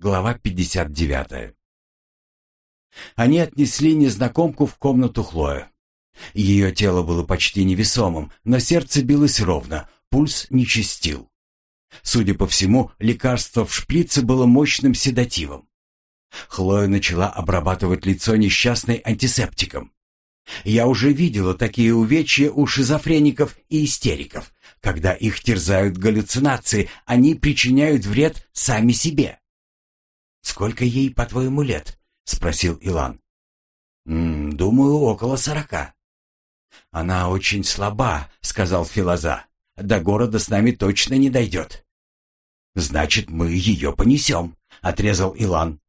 Глава 59. Они отнесли незнакомку в комнату Хлоя. Ее тело было почти невесомым, но сердце билось ровно, пульс не чистил. Судя по всему, лекарство в шприце было мощным седативом. Хлоя начала обрабатывать лицо несчастной антисептиком. Я уже видела такие увечья у шизофреников и истериков. Когда их терзают галлюцинации, они причиняют вред сами себе. «Сколько ей, по-твоему, лет?» — спросил Илан. «М -м, «Думаю, около сорока». «Она очень слаба», — сказал Филоза. «До города с нами точно не дойдет». «Значит, мы ее понесем», — отрезал Илан.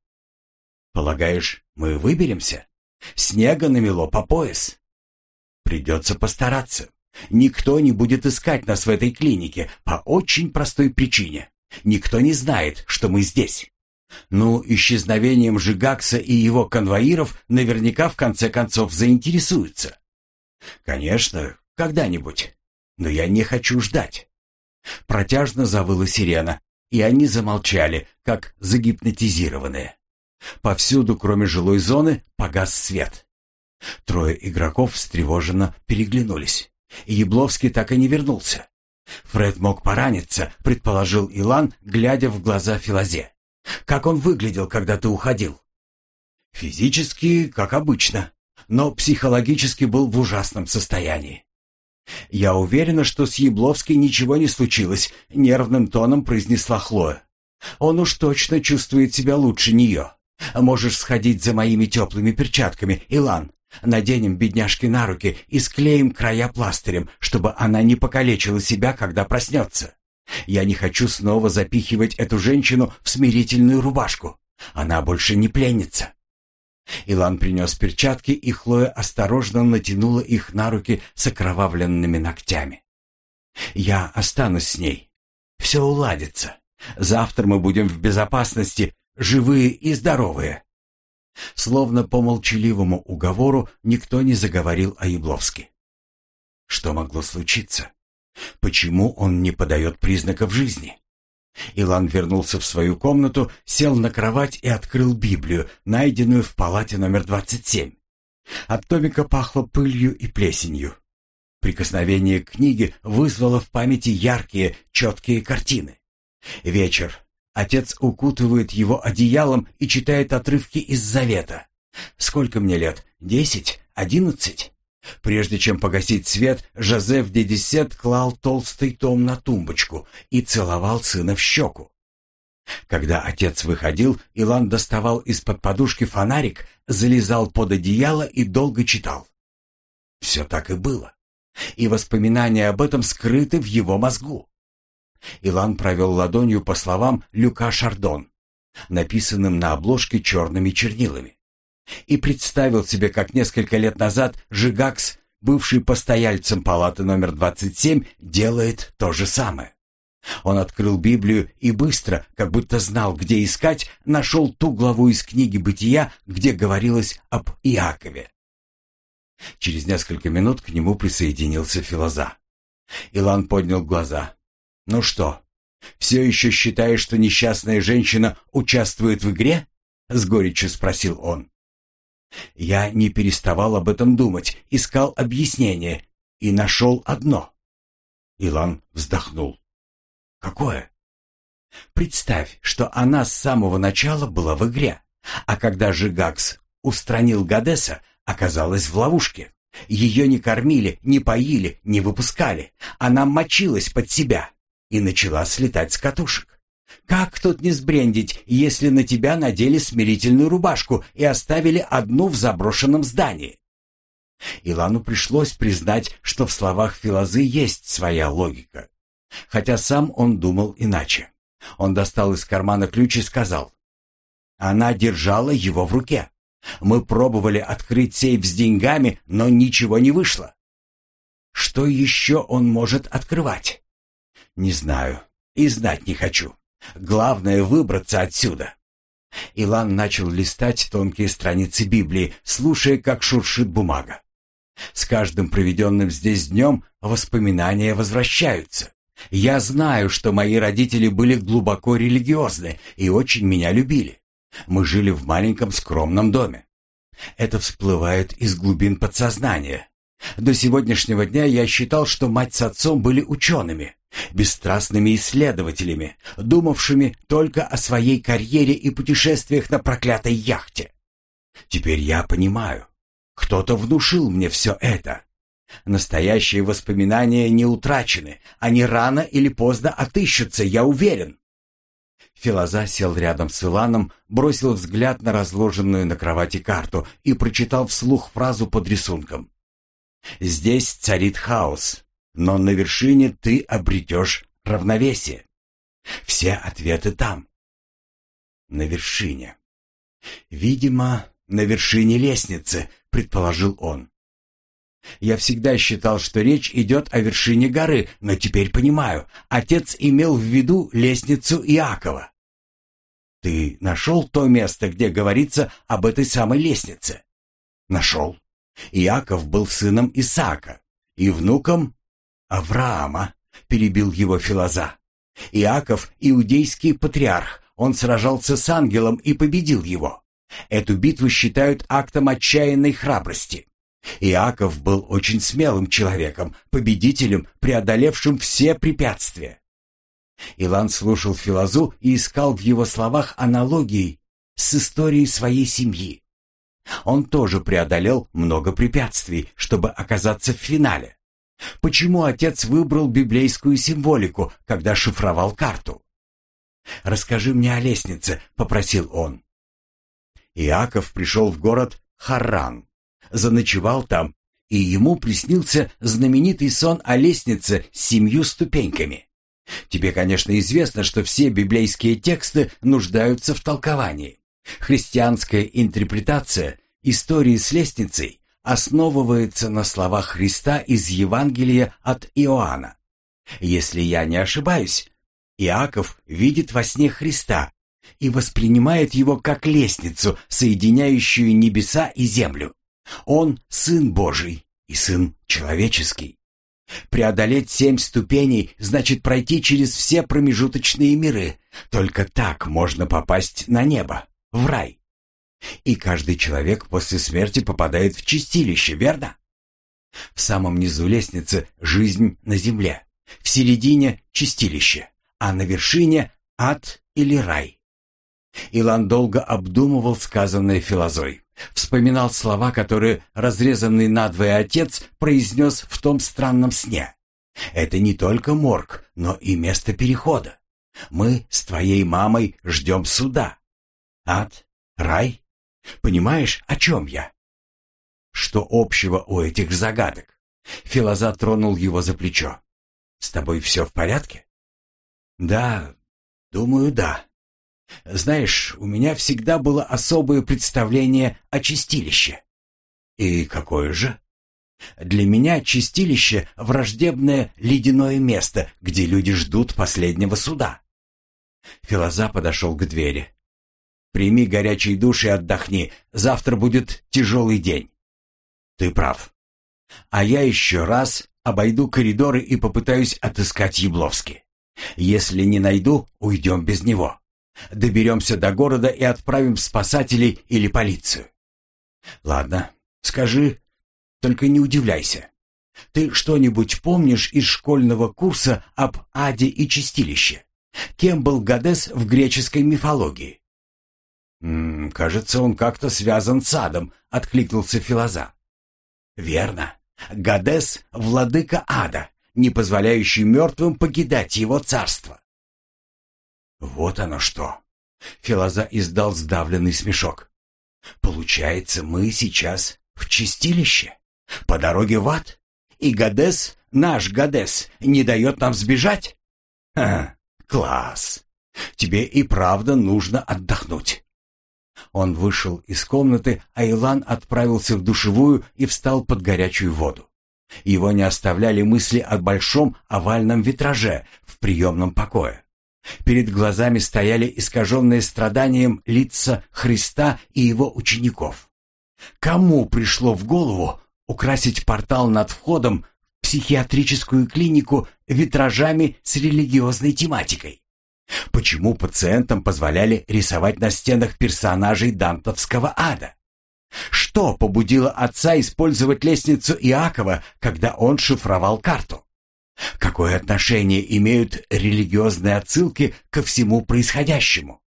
«Полагаешь, мы выберемся? Снега намело по пояс». «Придется постараться. Никто не будет искать нас в этой клинике по очень простой причине. Никто не знает, что мы здесь. Ну, исчезновением Жигакса и его конвоиров наверняка в конце концов заинтересуются. Конечно, когда-нибудь. Но я не хочу ждать. Протяжно завыла сирена, и они замолчали, как загипнотизированные. Повсюду, кроме жилой зоны, погас свет. Трое игроков встревоженно переглянулись. Ябловский так и не вернулся. Фред мог пораниться, предположил Илан, глядя в глаза Филозе. Как он выглядел, когда ты уходил? Физически, как обычно, но психологически был в ужасном состоянии. Я уверена, что с Ябловской ничего не случилось, нервным тоном произнесла Хлоя. Он уж точно чувствует себя лучше нее. Можешь сходить за моими теплыми перчатками, Илан. Наденем бедняжке на руки и склеим края пластырем, чтобы она не покалечила себя, когда проснется. Я не хочу снова запихивать эту женщину в смирительную рубашку. Она больше не пленница. Илан принес перчатки, и Хлоя осторожно натянула их на руки с окровавленными ногтями. «Я останусь с ней. Все уладится. Завтра мы будем в безопасности, живые и здоровые». Словно по молчаливому уговору никто не заговорил о Ябловске. Что могло случиться? Почему он не подает признаков жизни? Илан вернулся в свою комнату, сел на кровать и открыл Библию, найденную в палате номер 27. От томика пахло пылью и плесенью. Прикосновение к книге вызвало в памяти яркие, четкие картины. Вечер. Отец укутывает его одеялом и читает отрывки из Завета. Сколько мне лет? Десять? Одиннадцать? Прежде чем погасить свет, Жозеф Дедисет клал толстый том на тумбочку и целовал сына в щеку. Когда отец выходил, Илан доставал из-под подушки фонарик, залезал под одеяло и долго читал. Все так и было. И воспоминания об этом скрыты в его мозгу. Илан провел ладонью по словам Люка Шардон, написанным на обложке черными чернилами и представил себе, как несколько лет назад Жигакс, бывший постояльцем палаты номер 27, делает то же самое. Он открыл Библию и быстро, как будто знал, где искать, нашел ту главу из книги «Бытия», где говорилось об Иакове. Через несколько минут к нему присоединился Филоза. Илан поднял глаза. «Ну что, все еще считаешь, что несчастная женщина участвует в игре?» — с горечью спросил он. Я не переставал об этом думать, искал объяснение и нашел одно. Илан вздохнул. Какое? Представь, что она с самого начала была в игре, а когда Жигакс устранил Гадеса, оказалась в ловушке. Ее не кормили, не поили, не выпускали. Она мочилась под себя и начала слетать с катушек. Как тут не сбрендить, если на тебя надели смирительную рубашку и оставили одну в заброшенном здании? Илану пришлось признать, что в словах Филозы есть своя логика. Хотя сам он думал иначе. Он достал из кармана ключ и сказал. Она держала его в руке. Мы пробовали открыть сейф с деньгами, но ничего не вышло. Что еще он может открывать? Не знаю и знать не хочу. Главное выбраться отсюда. Илан начал листать тонкие страницы Библии, слушая, как шуршит бумага. С каждым проведенным здесь днем воспоминания возвращаются. Я знаю, что мои родители были глубоко религиозны и очень меня любили. Мы жили в маленьком скромном доме. Это всплывает из глубин подсознания. До сегодняшнего дня я считал, что мать с отцом были учеными, бесстрастными исследователями, думавшими только о своей карьере и путешествиях на проклятой яхте. Теперь я понимаю, кто-то внушил мне все это. Настоящие воспоминания не утрачены, они рано или поздно отыщутся, я уверен. Филоза сел рядом с Иланом, бросил взгляд на разложенную на кровати карту и прочитал вслух фразу под рисунком. «Здесь царит хаос, но на вершине ты обретешь равновесие. Все ответы там. На вершине. Видимо, на вершине лестницы, предположил он. Я всегда считал, что речь идет о вершине горы, но теперь понимаю, отец имел в виду лестницу Иакова. Ты нашел то место, где говорится об этой самой лестнице? Нашел. Иаков был сыном Исаака и внуком Авраама, перебил его Филоза. Иаков — иудейский патриарх, он сражался с ангелом и победил его. Эту битву считают актом отчаянной храбрости. Иаков был очень смелым человеком, победителем, преодолевшим все препятствия. Илан слушал Филозу и искал в его словах аналогии с историей своей семьи. Он тоже преодолел много препятствий, чтобы оказаться в финале. Почему отец выбрал библейскую символику, когда шифровал карту? «Расскажи мне о лестнице», — попросил он. Иаков пришел в город Харран, заночевал там, и ему приснился знаменитый сон о лестнице с семью ступеньками. Тебе, конечно, известно, что все библейские тексты нуждаются в толковании. Христианская интерпретация истории с лестницей основывается на словах Христа из Евангелия от Иоанна. Если я не ошибаюсь, Иаков видит во сне Христа и воспринимает его как лестницу, соединяющую небеса и землю. Он Сын Божий и Сын Человеческий. Преодолеть семь ступеней значит пройти через все промежуточные миры. Только так можно попасть на небо, в рай. И каждый человек после смерти попадает в чистилище, верно? В самом низу лестницы жизнь на земле, в середине чистилище, а на вершине ад или рай. Илан долго обдумывал сказанное филозой. Вспоминал слова, которые разрезанный надвое отец произнес в том странном сне. «Это не только морг, но и место перехода. Мы с твоей мамой ждем суда. Ад? Рай? Понимаешь, о чем я?» Что общего у этих загадок? Филоза тронул его за плечо. «С тобой все в порядке?» «Да, думаю, да». Знаешь, у меня всегда было особое представление о чистилище. И какое же? Для меня чистилище — враждебное ледяное место, где люди ждут последнего суда. Филоза подошел к двери. «Прими горячий душ и отдохни. Завтра будет тяжелый день». «Ты прав. А я еще раз обойду коридоры и попытаюсь отыскать Ябловски. Если не найду, уйдем без него. Доберемся до города и отправим спасателей или полицию. Ладно, скажи, только не удивляйся. Ты что-нибудь помнишь из школьного курса об аде и чистилище? Кем был Гадес в греческой мифологии? «М -м, «Кажется, он как-то связан с адом», — откликнулся Филоза. «Верно. Гадес — владыка ада, не позволяющий мертвым покидать его царство. Вот оно что. Филоза издал сдавленный смешок. Получается, мы сейчас в чистилище, по дороге в ад, и Гадес, наш Гадес, не дает нам сбежать? Ха, класс. Тебе и правда нужно отдохнуть. Он вышел из комнаты, а Илан отправился в душевую и встал под горячую воду. Его не оставляли мысли о большом овальном витраже в приемном покое. Перед глазами стояли искаженные страданием лица Христа и его учеников. Кому пришло в голову украсить портал над входом психиатрическую клинику витражами с религиозной тематикой? Почему пациентам позволяли рисовать на стенах персонажей дантовского ада? Что побудило отца использовать лестницу Иакова, когда он шифровал карту? Какое отношение имеют религиозные отсылки ко всему происходящему?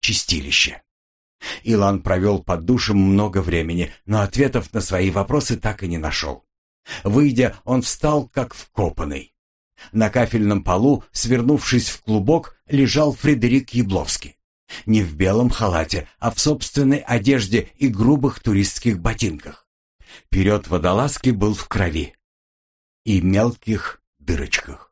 Чистилище. Илан провел под душем много времени, но ответов на свои вопросы так и не нашел. Выйдя, он встал как вкопанный. На кафельном полу, свернувшись в клубок, лежал Фредерик Ябловский. Не в белом халате, а в собственной одежде и грубых туристских ботинках. Вперед водолазки был в крови и мелких дырочках.